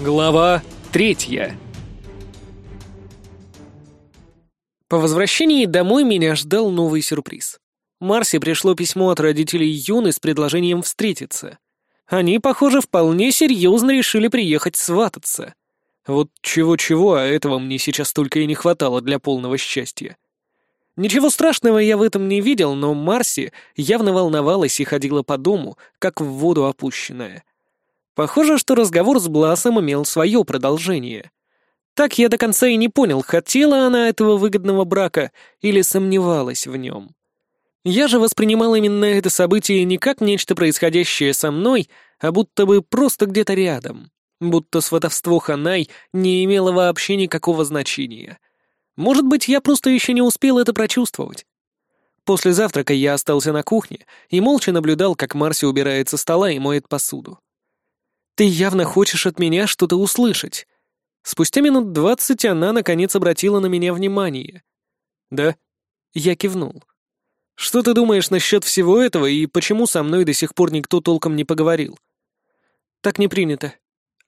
Глава третья. По возвращении домой меня ждал новый сюрприз. Марсе пришло письмо от родителей Юны с предложением встретиться. Они, похоже, вполне серьезно решили приехать свататься. Вот чего-чего, а этого мне сейчас только и не хватало для полного счастья. Ничего страшного я в этом не видел, но Марси явно волновалась и ходила по дому, как в воду опущенная. Похоже, что разговор с Бласом имел свое продолжение. Так я до конца и не понял, хотела она этого выгодного брака или сомневалась в нем. Я же воспринимал именно это событие не как нечто происходящее со мной, а будто бы просто где-то рядом. Будто сватовство Ханай не имело вообще никакого значения. Может быть, я просто еще не успел это прочувствовать. После завтрака я остался на кухне и молча наблюдал, как Марси убирает со стола и моет посуду. Ты явно хочешь от меня что-то услышать. Спустя минут двадцать она, наконец, обратила на меня внимание. Да? Я кивнул. Что ты думаешь насчет всего этого и почему со мной до сих пор никто толком не поговорил? Так не принято.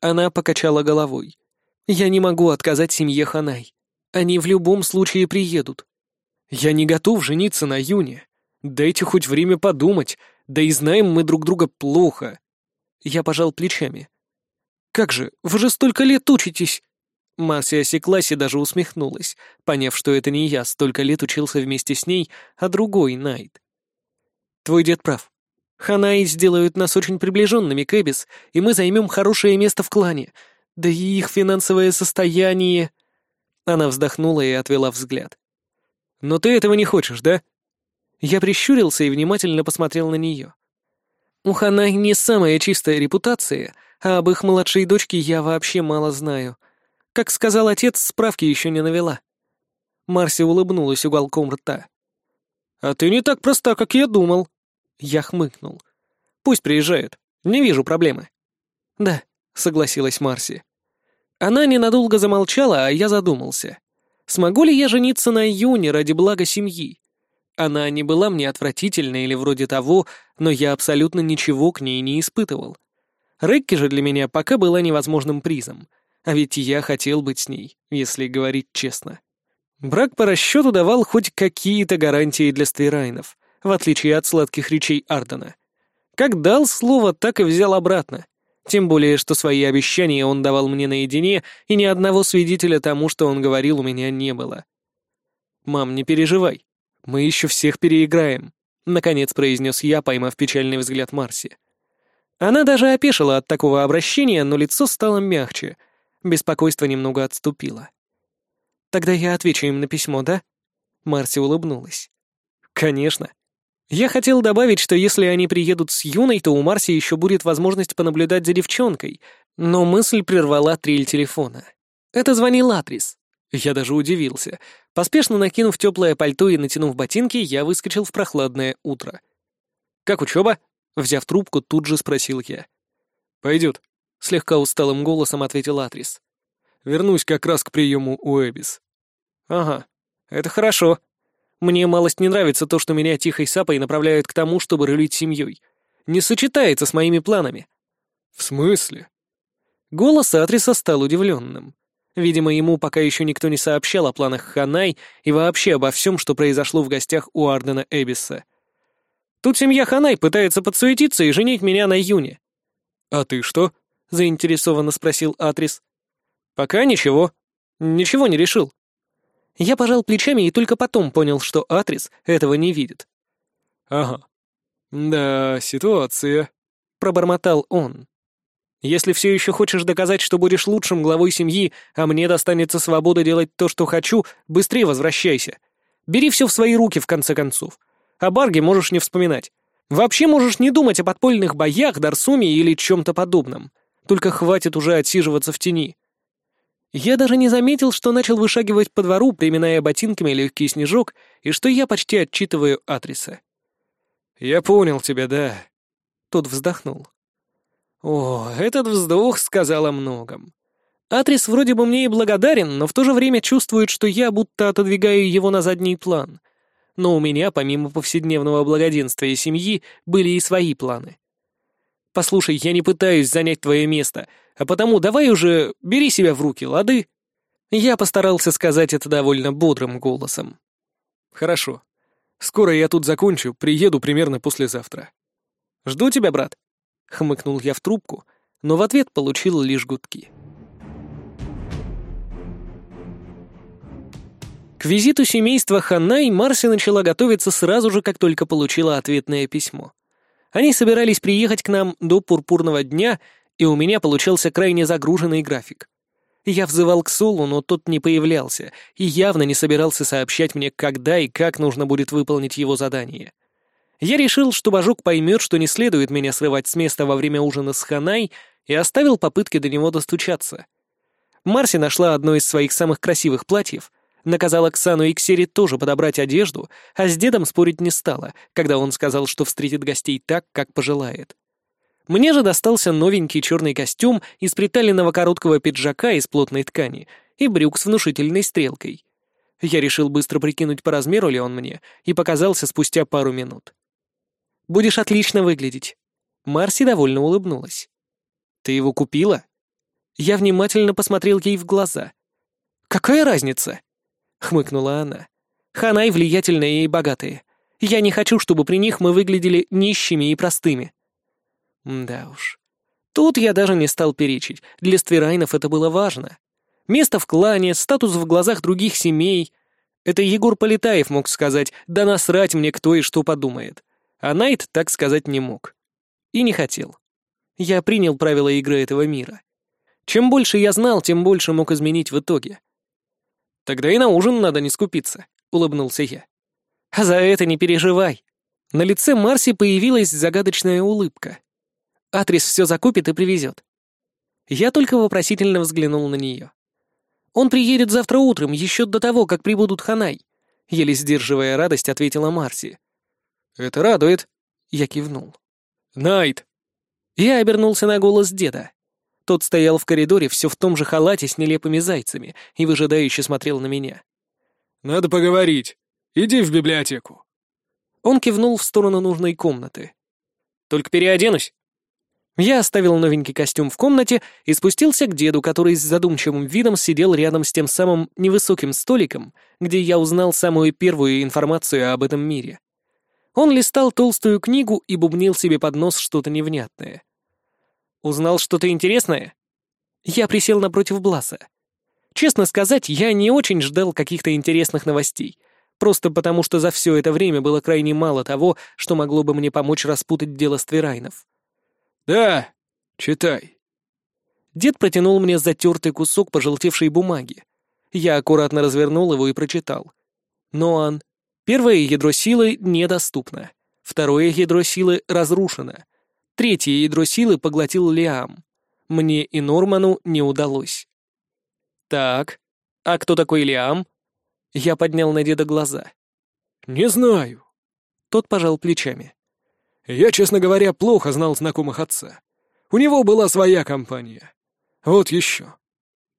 Она покачала головой. Я не могу отказать семье Ханай. Они в любом случае приедут. Я не готов жениться на Юне. Дайте хоть время подумать, да и знаем мы друг друга плохо. Я пожал плечами. «Как же, вы же столько лет учитесь!» Марси осеклась и даже усмехнулась, поняв, что это не я столько лет учился вместе с ней, а другой Найт. «Твой дед прав. Ханаи сделают нас очень приближенными к Эбис, и мы займем хорошее место в клане. Да и их финансовое состояние...» Она вздохнула и отвела взгляд. «Но ты этого не хочешь, да?» Я прищурился и внимательно посмотрел на нее. У Ханай не самая чистая репутация, а об их младшей дочке я вообще мало знаю. Как сказал отец, справки еще не навела. Марси улыбнулась уголком рта. «А ты не так проста, как я думал». Я хмыкнул. «Пусть приезжают. Не вижу проблемы». «Да», — согласилась Марси. Она ненадолго замолчала, а я задумался. Смогу ли я жениться на Юне ради блага семьи? Она не была мне отвратительной или вроде того, но я абсолютно ничего к ней не испытывал. Рекки же для меня пока была невозможным призом, а ведь я хотел быть с ней, если говорить честно. Брак по расчету давал хоть какие-то гарантии для Стверайнов, в отличие от сладких речей Ардена. Как дал слово, так и взял обратно. Тем более, что свои обещания он давал мне наедине, и ни одного свидетеля тому, что он говорил, у меня не было. «Мам, не переживай. Мы еще всех переиграем», — наконец произнес я, поймав печальный взгляд Марси. Она даже опешила от такого обращения, но лицо стало мягче. Беспокойство немного отступило. «Тогда я отвечу им на письмо, да?» Марси улыбнулась. «Конечно. Я хотел добавить, что если они приедут с Юной, то у Марси еще будет возможность понаблюдать за девчонкой, но мысль прервала трель телефона. Это звонил Атрис. Я даже удивился. Поспешно накинув теплое пальто и натянув ботинки, я выскочил в прохладное утро. «Как учеба?» — взяв трубку, тут же спросил я. «Пойдет», — слегка усталым голосом ответил Атрис. «Вернусь как раз к приему у Эбис». «Ага, это хорошо. Мне малость не нравится то, что меня тихой сапой направляют к тому, чтобы рулить семьей. Не сочетается с моими планами». «В смысле?» Голос Атриса стал удивленным. Видимо, ему пока еще никто не сообщал о планах Ханай и вообще обо всем, что произошло в гостях у Ардена Эбиса. Тут семья Ханай пытается подсуетиться и женить меня на Юне. «А ты что?» — заинтересованно спросил Атрис. «Пока ничего. Ничего не решил». Я пожал плечами и только потом понял, что Атрис этого не видит. «Ага. Да, ситуация», — пробормотал он. Если все еще хочешь доказать, что будешь лучшим главой семьи, а мне достанется свобода делать то, что хочу, быстрее возвращайся. Бери все в свои руки, в конце концов. О Барге можешь не вспоминать. Вообще можешь не думать о подпольных боях, Дарсуме или чем-то подобном. Только хватит уже отсиживаться в тени. Я даже не заметил, что начал вышагивать по двору, приминая ботинками легкий снежок, и что я почти отчитываю адреса. «Я понял тебя, да». Тот вздохнул. О, этот вздох сказал о многом. Атрис вроде бы мне и благодарен, но в то же время чувствует, что я будто отодвигаю его на задний план. Но у меня, помимо повседневного благоденствия семьи, были и свои планы. «Послушай, я не пытаюсь занять твое место, А потому давай уже бери себя в руки, лады?» Я постарался сказать это довольно бодрым голосом. «Хорошо. Скоро я тут закончу, приеду примерно послезавтра». «Жду тебя, брат», — хмыкнул я в трубку, но в ответ получил лишь гудки. К визиту семейства Ханай Марси начала готовиться сразу же, как только получила ответное письмо. Они собирались приехать к нам до пурпурного дня, и у меня получался крайне загруженный график. Я взывал к Солу, но тот не появлялся и явно не собирался сообщать мне, когда и как нужно будет выполнить его задание. Я решил, что Бажук поймет, что не следует меня срывать с места во время ужина с Ханай, и оставил попытки до него достучаться. Марси нашла одно из своих самых красивых платьев, наказала Ксану и Ксере тоже подобрать одежду, а с дедом спорить не стала, когда он сказал, что встретит гостей так, как пожелает. Мне же достался новенький черный костюм из приталенного короткого пиджака из плотной ткани и брюк с внушительной стрелкой. Я решил быстро прикинуть, по размеру ли он мне, и показался спустя пару минут. «Будешь отлично выглядеть». Марси довольно улыбнулась. «Ты его купила?» Я внимательно посмотрел ей в глаза. «Какая разница?» — хмыкнула она. «Ханай влиятельные и богатые. Я не хочу, чтобы при них мы выглядели нищими и простыми». Да уж. Тут я даже не стал перечить. Для Стверайнов это было важно. Место в клане, статус в глазах других семей. Это Егор Полетаев мог сказать, да насрать мне кто и что подумает. А Найт так сказать не мог. И не хотел. Я принял правила игры этого мира. Чем больше я знал, тем больше мог изменить в итоге. «Тогда и на ужин надо не скупиться», — улыбнулся я. «А за это не переживай». На лице Марси появилась загадочная улыбка. Атрис все закупит и привезет. Я только вопросительно взглянул на нее. Он приедет завтра утром, еще до того, как прибудут Ханай. Еле сдерживая радость, ответила Марси. «Это радует», — я кивнул. «Найт!» Я обернулся на голос деда. Тот стоял в коридоре все в том же халате с нелепыми зайцами и выжидающе смотрел на меня. «Надо поговорить. Иди в библиотеку». Он кивнул в сторону нужной комнаты. «Только переоденусь». Я оставил новенький костюм в комнате и спустился к деду, который с задумчивым видом сидел рядом с тем самым невысоким столиком, где я узнал самую первую информацию об этом мире. Он листал толстую книгу и бубнил себе под нос что-то невнятное. «Узнал что-то интересное?» Я присел напротив Бласа. Честно сказать, я не очень ждал каких-то интересных новостей, просто потому что за все это время было крайне мало того, что могло бы мне помочь распутать дело Стверайнов. «Да, читай». Дед протянул мне затертый кусок пожелтевшей бумаги. Я аккуратно развернул его и прочитал. Ноан. Первое ядро силы недоступно. Второе ядро силы разрушено. Третье ядро силы поглотил Лиам. Мне и Норману не удалось. Так, а кто такой Лиам? Я поднял на деда глаза. «Не знаю». Тот пожал плечами. Я, честно говоря, плохо знал знакомых отца. У него была своя компания. Вот еще.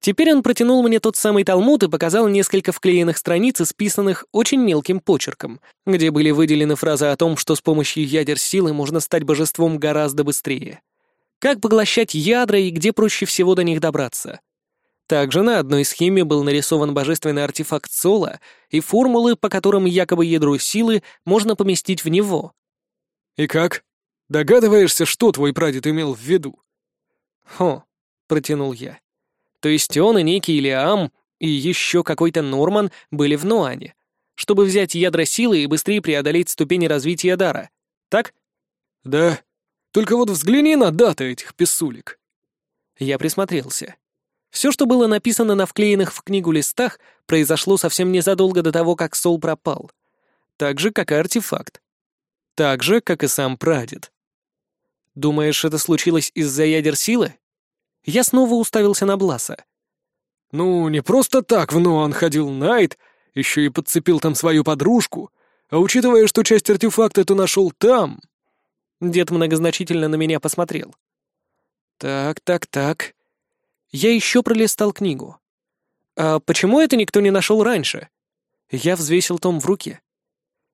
Теперь он протянул мне тот самый талмуд и показал несколько вклеенных страниц, исписанных очень мелким почерком, где были выделены фразы о том, что с помощью ядер силы можно стать божеством гораздо быстрее. Как поглощать ядра и где проще всего до них добраться. Также на одной схеме был нарисован божественный артефакт Сола и формулы, по которым якобы ядро силы можно поместить в него. «И как? Догадываешься, что твой прадед имел в виду?» «Хо», — протянул я. «То есть он и некий Лиам, и еще какой-то Норман были в Нуане, чтобы взять ядра силы и быстрее преодолеть ступени развития дара, так?» «Да. Только вот взгляни на даты этих писулек». Я присмотрелся. Все, что было написано на вклеенных в книгу листах, произошло совсем незадолго до того, как Сол пропал. Так же, как и артефакт. Так же, как и сам прадед. Думаешь, это случилось из-за ядер силы? Я снова уставился на Бласа. Ну, не просто так в Ноан ходил Найт, еще и подцепил там свою подружку, а учитывая, что часть артефакта ты нашел там... Дед многозначительно на меня посмотрел. Так, так, так. Я еще пролистал книгу. А почему это никто не нашел раньше? Я взвесил том в руке.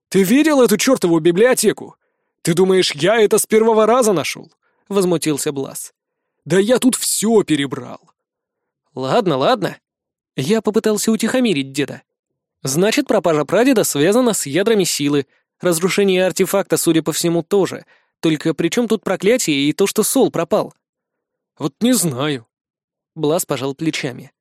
«Ты видел эту чертову библиотеку? Ты думаешь, я это с первого раза нашел?» — возмутился Блас. Да я тут все перебрал. Ладно, ладно. Я попытался утихомирить деда. Значит, пропажа прадеда связана с ядрами силы. Разрушение артефакта, судя по всему, тоже. Только при чем тут проклятие и то, что Сол пропал? Вот не знаю. Блас пожал плечами.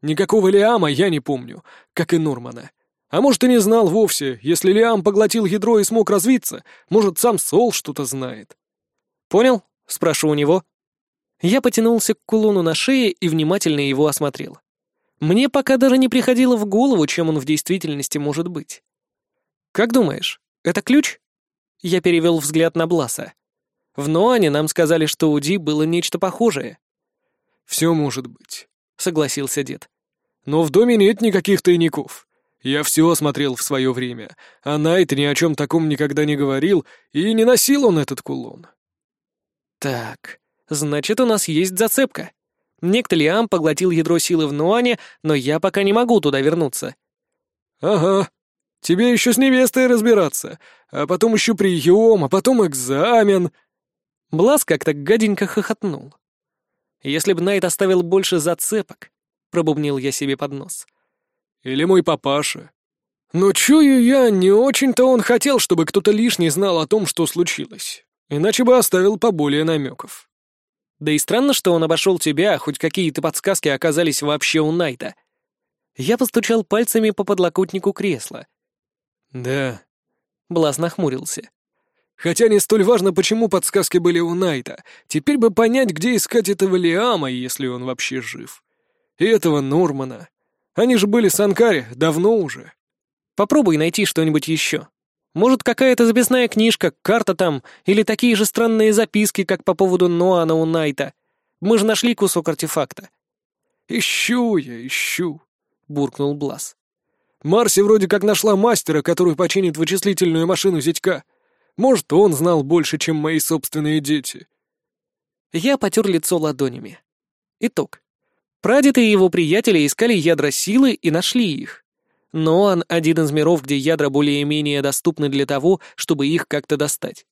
Никакого Лиама я не помню, как и Нормана. А может, и не знал вовсе. Если Лиам поглотил ядро и смог развиться, может, сам Сол что-то знает. «Понял?» — спрошу у него. Я потянулся к кулону на шее и внимательно его осмотрел. Мне пока даже не приходило в голову, чем он в действительности может быть. «Как думаешь, это ключ?» Я перевел взгляд на Бласа. В Ноане нам сказали, что у Ди было нечто похожее. «Все может быть», — согласился дед. «Но в доме нет никаких тайников. Я все осмотрел в свое время, а Найт ни о чем таком никогда не говорил, и не носил он этот кулон». «Так, значит, у нас есть зацепка. Некто Лиам поглотил ядро силы в Нуане, но я пока не могу туда вернуться». «Ага. Тебе еще с невестой разбираться, а потом еще прием, а потом экзамен». Блас как-то гаденько хохотнул. «Если бы Найт оставил больше зацепок», — пробубнил я себе под нос. «Или мой папаша. Но чую я, не очень-то он хотел, чтобы кто-то лишний знал о том, что случилось. Иначе бы оставил поболее намеков». Да и странно, что он обошел тебя, хоть какие-то подсказки оказались вообще у Найта. Я постучал пальцами по подлокотнику кресла. «Да». Блас нахмурился. «Хотя не столь важно, почему подсказки были у Найта. Теперь бы понять, где искать этого Лиама, если он вообще жив. И этого Нормана. Они же были с Анкаре давно уже». «Попробуй найти что-нибудь еще», может, какая-то записная книжка, карта там, или такие же странные записки, как по поводу Ноана у Найта. Мы же нашли кусок артефакта». «Ищу я, ищу», — буркнул Блас. «Марси вроде как нашла мастера, который починит вычислительную машину зятька. Может, он знал больше, чем мои собственные дети». Я потер лицо ладонями. Итог. Прадед и его приятели искали ядра силы и нашли их. Но он один из миров, где ядра более-менее доступны для того, чтобы их как-то достать.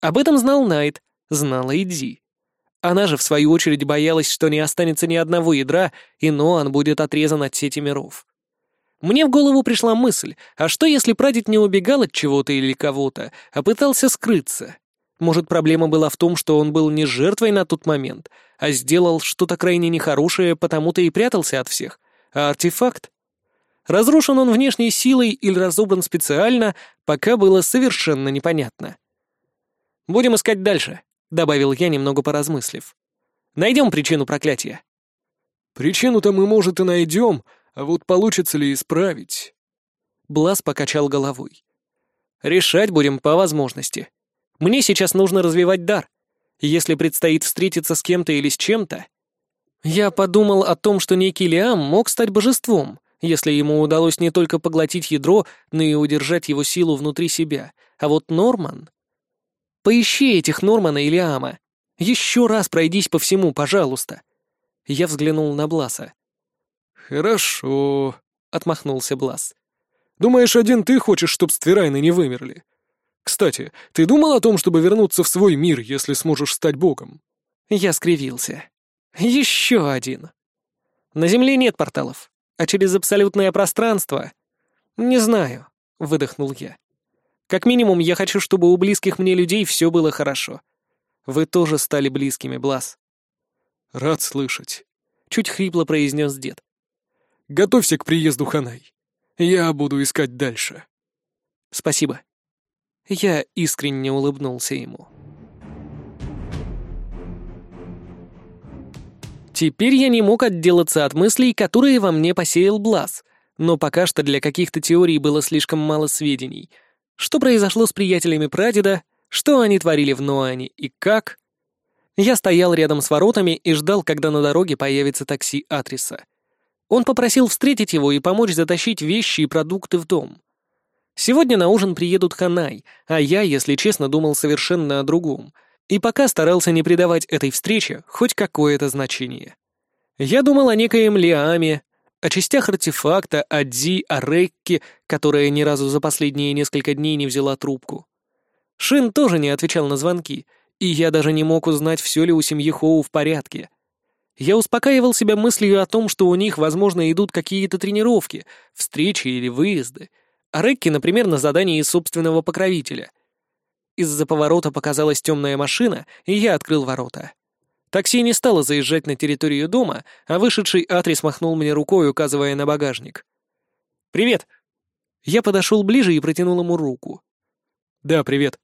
Об этом знал Найт, знала и Ди. Она же, в свою очередь, боялась, что не останется ни одного ядра, и Ноан будет отрезан от сети миров. Мне в голову пришла мысль, а что если прадед не убегал от чего-то или кого-то, а пытался скрыться? Может, проблема была в том, что он был не жертвой на тот момент, а сделал что-то крайне нехорошее, потому-то и прятался от всех, а артефакт Разрушен он внешней силой или разобран специально, пока было совершенно непонятно. «Будем искать дальше», — добавил я, немного поразмыслив. «Найдем причину проклятия». «Причину-то мы, может, и найдем, а вот получится ли исправить?» Блас покачал головой. «Решать будем по возможности. Мне сейчас нужно развивать дар. Если предстоит встретиться с кем-то или с чем-то...» Я подумал о том, что некий Лиам мог стать божеством — если ему удалось не только поглотить ядро, но и удержать его силу внутри себя. А вот Норман... Поищи этих Нормана и Лиама. Еще раз пройдись по всему, пожалуйста. Я взглянул на Бласа. «Хорошо», — отмахнулся Блас. «Думаешь, один ты хочешь, чтоб Стверайны не вымерли? Кстати, ты думал о том, чтобы вернуться в свой мир, если сможешь стать богом?» Я скривился. «Еще один. На Земле нет порталов а через абсолютное пространство? Не знаю, выдохнул я. Как минимум, я хочу, чтобы у близких мне людей все было хорошо. Вы тоже стали близкими, Блас. Рад слышать. Чуть хрипло произнес дед. Готовься к приезду Ханай. Я буду искать дальше. Спасибо. Я искренне улыбнулся ему. Теперь я не мог отделаться от мыслей, которые во мне посеял Блаз, но пока что для каких-то теорий было слишком мало сведений. Что произошло с приятелями прадеда, что они творили в Ноане и как. Я стоял рядом с воротами и ждал, когда на дороге появится такси Атриса. Он попросил встретить его и помочь затащить вещи и продукты в дом. Сегодня на ужин приедут Ханай, а я, если честно, думал совершенно о другом — и пока старался не придавать этой встрече хоть какое-то значение. Я думал о некоем Лиаме, о частях артефакта, о Дзи, о Рекке, которая ни разу за последние несколько дней не взяла трубку. Шин тоже не отвечал на звонки, И я даже не мог узнать, все ли у семьи Хоу в порядке. Я успокаивал себя мыслью о том, что у них, возможно, идут какие-то тренировки, встречи или выезды, а Рекки, например, на задании собственного покровителя. Из-за поворота показалась темная машина, и я открыл ворота. Такси не стало заезжать на территорию дома, а вышедший Атрис махнул мне рукой, указывая на багажник. «Привет!» Я подошел ближе и протянул ему руку. «Да, привет».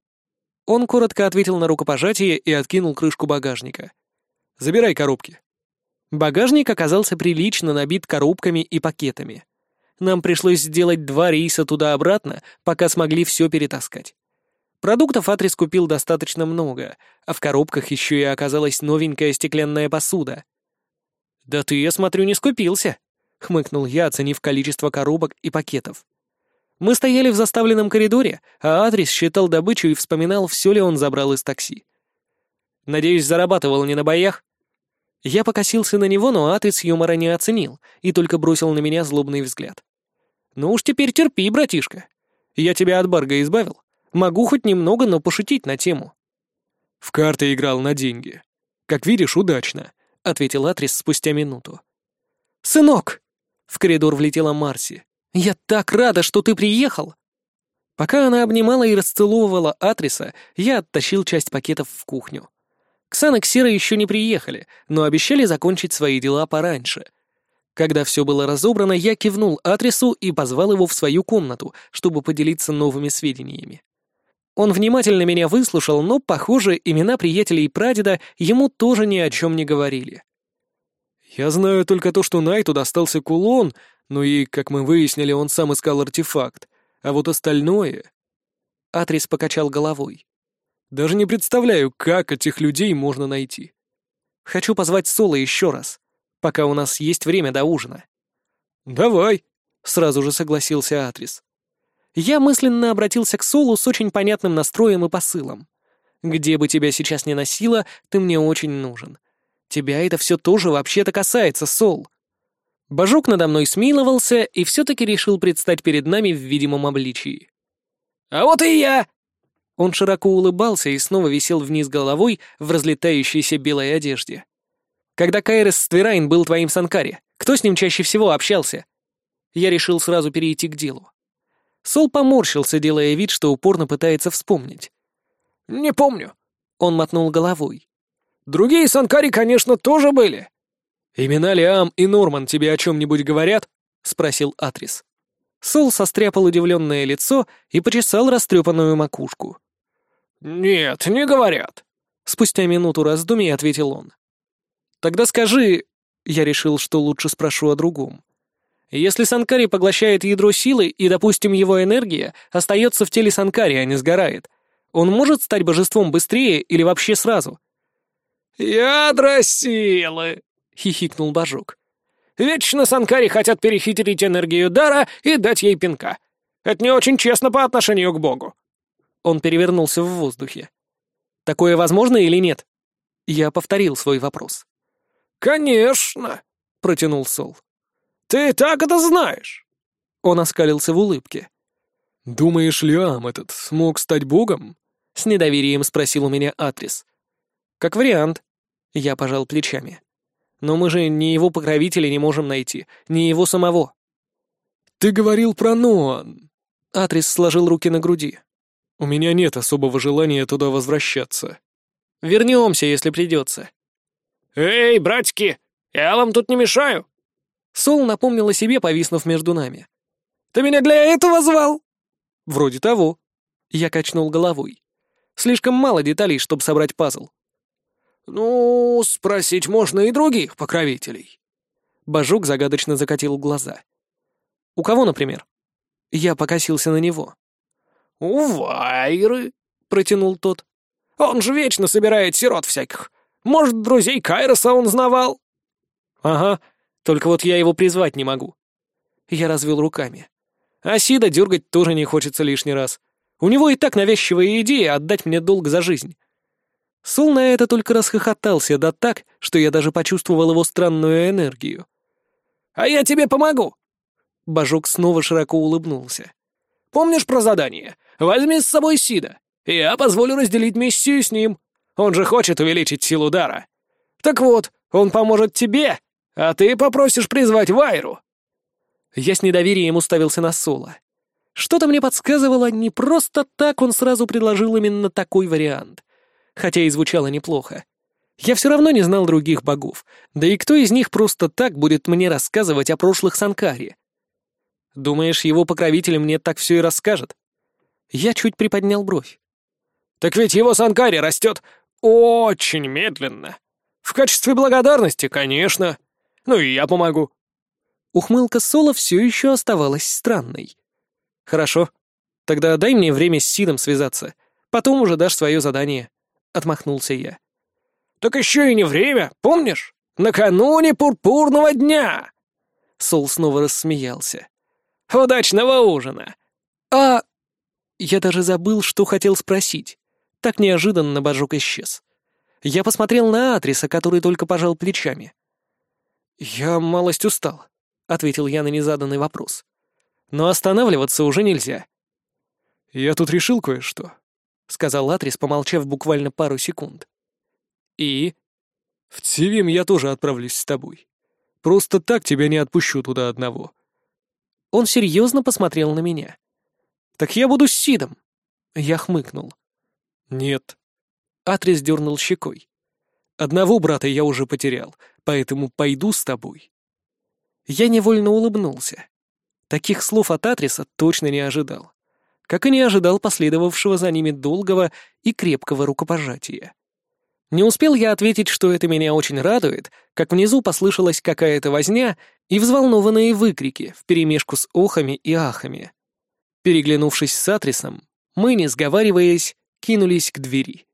Он коротко ответил на рукопожатие и откинул крышку багажника. «Забирай коробки». Багажник оказался прилично набит коробками и пакетами. Нам пришлось сделать два рейса туда-обратно, пока смогли все перетаскать. Продуктов Атрис купил достаточно много, а в коробках еще и оказалась новенькая стеклянная посуда. «Да ты, я смотрю, не скупился», — хмыкнул я, оценив количество коробок и пакетов. Мы стояли в заставленном коридоре, а Адрес считал добычу и вспоминал, все ли он забрал из такси. «Надеюсь, зарабатывал не на боях?» Я покосился на него, но Атрис юмора не оценил и только бросил на меня злобный взгляд. «Ну уж теперь терпи, братишка. Я тебя от Барга избавил. Могу хоть немного, но пошутить на тему». «В карты играл на деньги. Как видишь, удачно», — ответил Атрис спустя минуту. «Сынок!» — в коридор влетела Марси. «Я так рада, что ты приехал!» Пока она обнимала и расцеловывала Атриса, я оттащил часть пакетов в кухню. Ксан и Ксера еще не приехали, но обещали закончить свои дела пораньше. Когда все было разобрано, я кивнул адресу и позвал его в свою комнату, чтобы поделиться новыми сведениями. Он внимательно меня выслушал, но, похоже, имена приятелей прадеда ему тоже ни о чем не говорили. «Я знаю только то, что Найту достался кулон, ну и, как мы выяснили, он сам искал артефакт. А вот остальное...» Атрис покачал головой. Даже не представляю, как этих людей можно найти. Хочу позвать Соло еще раз, пока у нас есть время до ужина. Давай, сразу же согласился Атрис. Я мысленно обратился к Солу с очень понятным настроем и посылом. Где бы тебя сейчас ни носило, ты мне очень нужен. Тебя это все тоже вообще-то касается, Сол. Божок надо мной смиловался и все-таки решил предстать перед нами в видимом обличии. «А вот и я!» Он широко улыбался и снова висел вниз головой в разлетающейся белой одежде. «Когда Кайрес Ствирайн был твоим Санкари, кто с ним чаще всего общался?» Я решил сразу перейти к делу. Сол поморщился, делая вид, что упорно пытается вспомнить. «Не помню». Он мотнул головой. «Другие Санкари, конечно, тоже были». «Имена Лиам и Норман тебе о чем-нибудь говорят?» — спросил Атрис. Сол состряпал удивленное лицо и почесал растрепанную макушку. «Нет, не говорят», — спустя минуту раздумий ответил он. «Тогда скажи...» — я решил, что лучше спрошу о другом. «Если Санкари поглощает ядро силы, и, допустим, его энергия остается в теле Санкари, а не сгорает, он может стать божеством быстрее или вообще сразу?» «Ядро силы!» — хихикнул Божок. «Вечно Санкари хотят перехитрить энергию дара и дать ей пинка. Это не очень честно по отношению к Богу. Он перевернулся в воздухе. «Такое возможно или нет?» Я повторил свой вопрос. «Конечно!» — протянул Сол. «Ты так это знаешь!» Он оскалился в улыбке. «Думаешь, Лиам этот смог стать богом?» — с недоверием спросил у меня Атрис. «Как вариант». Я пожал плечами. «Но мы же ни его покровителя не можем найти, ни его самого». «Ты говорил про Ноан». Атрис сложил руки на груди. У меня нет особого желания туда возвращаться. Вернемся, если придется. Эй, братики, я вам тут не мешаю. Сол напомнил о себе, повиснув между нами. Ты меня для этого звал? Вроде того. Я качнул головой. Слишком мало деталей, чтобы собрать пазл. Ну, спросить можно и других покровителей. Божук загадочно закатил глаза. У кого, например? Я покосился на него. «У Вайры», — протянул тот. «Он же вечно собирает сирот всяких. Может, друзей Кайроса он знавал?» «Ага, только вот я его призвать не могу». Я развел руками. Асида дергать тоже не хочется лишний раз. У него и так навязчивая идея отдать мне долг за жизнь. Сул на это только расхохотался, да так, что я даже почувствовал его странную энергию. «А я тебе помогу!» Божок снова широко улыбнулся. «Помнишь про задание? Возьми с собой Сида. Я позволю разделить миссию с ним. Он же хочет увеличить силу дара. Так вот, он поможет тебе, а ты попросишь призвать Вайру». Я с недоверием уставился на Соло. Что-то мне подсказывало, не просто так он сразу предложил именно такой вариант. Хотя и звучало неплохо. Я все равно не знал других богов, да и кто из них просто так будет мне рассказывать о прошлых Санкаре? Думаешь, его покровитель мне так все и расскажет? Я чуть приподнял бровь. Так ведь его Санкари растет очень медленно. В качестве благодарности, конечно. Ну и я помогу. Ухмылка Соло все еще оставалась странной. Хорошо. Тогда дай мне время с Сидом связаться. Потом уже дашь свое задание. Отмахнулся я. Так еще и не время, помнишь? Накануне пурпурного дня. Сол снова рассмеялся. Удачного ужина. А... Я даже забыл, что хотел спросить. Так неожиданно божок исчез. Я посмотрел на Атриса, который только пожал плечами. «Я малость устал», — ответил я на незаданный вопрос. «Но останавливаться уже нельзя». «Я тут решил кое-что», — сказал Атрис, помолчав буквально пару секунд. «И?» «В Цивим я тоже отправлюсь с тобой. Просто так тебя не отпущу туда одного». Он серьезно посмотрел на меня. «Так я буду с Сидом». Я хмыкнул. «Нет». Атрис дернул щекой. «Одного брата я уже потерял, поэтому пойду с тобой». Я невольно улыбнулся. Таких слов от Атриса точно не ожидал. Как и не ожидал последовавшего за ними долгого и крепкого рукопожатия. Не успел я ответить, что это меня очень радует, как внизу послышалась какая-то возня и взволнованные выкрики вперемешку с охами и ахами. Переглянувшись с Атрисом, мы, не сговариваясь, кинулись к двери.